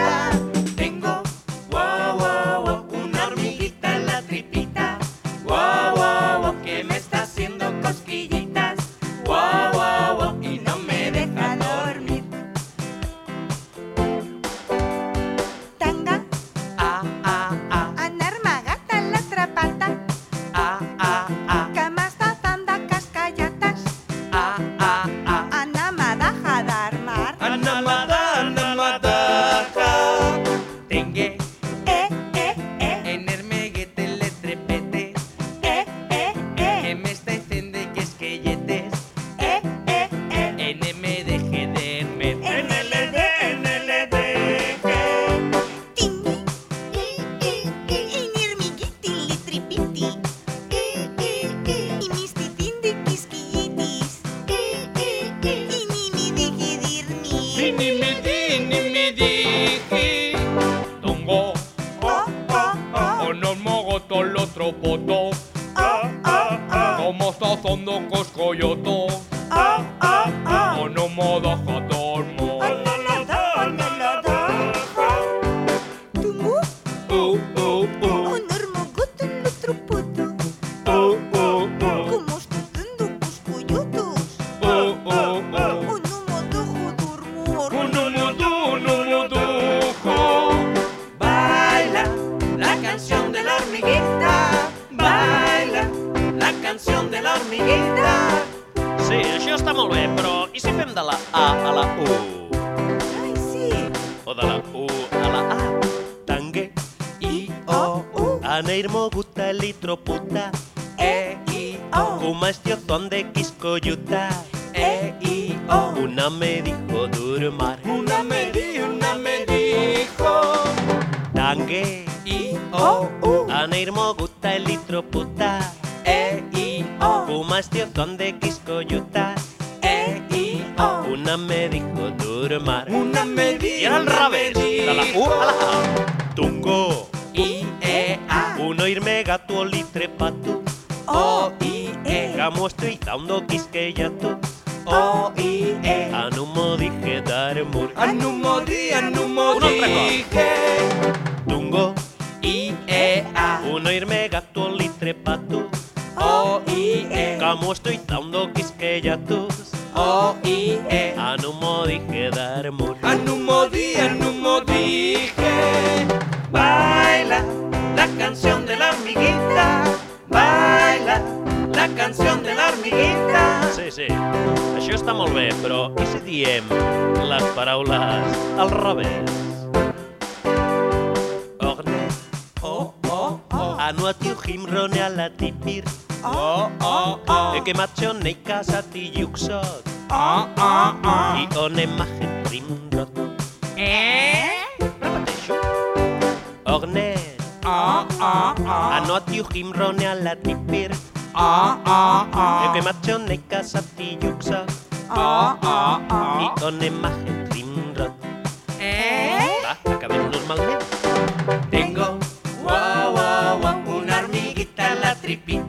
hormiguita. El otro poto. oh, oh, oh, Como està molt bé, però i si fem de la A a la U? Ai, sí. O de la U a la A? Tangue, I, Oh, uh, aneirmo gutta litroputa, e, i, como este donde quiscoyuta. e, i, o. Una me dijo durmar, Una me di, una me dijo. tangue, I, o, uh, aneirmo gutta litroputa, e, i, o. este donde quiscoyuta. E, i, o. Una me dijo durmar. Una me I ara al revés, la U a la. A. Tungo, I, e, a. uno irme gato litrepatu. O, i, e. Gamuestro y daundo quisqueyatu. O, i, e. Anumo dije darmur. Anumo di, anumo Un dije. Tungo, I, e, a. uno irme gato litrepatu. O, i, e. Gamuestro y daundo quisqueyatus. O, i, e. Anumo dije darmur. Anumo di, anumo dije. Baila la canción de la hormiguita. Baila la canción de la hormiguita. Sí, sí, això està molt bé, però i si diem les paraules al revés? Orne, Oh, oh, oh. anuatiu himrone ala tipir. Oh, oh, oh. Eke matxo neika zati juksot. Oh, oh, oh. I one magen rimrot. Eh? Rapatexu. Orne. Oh, oh, oh. Anoat juhim rone ala tipir. Oh, oh, oh. Eke matxo neika zati juksot. Oh, oh, oh. I one magen rimrot. Eh? Ah, ba, acaben normalmente. ¿eh? Tengo, wow, wow, wow, una hormiguita en la tripita.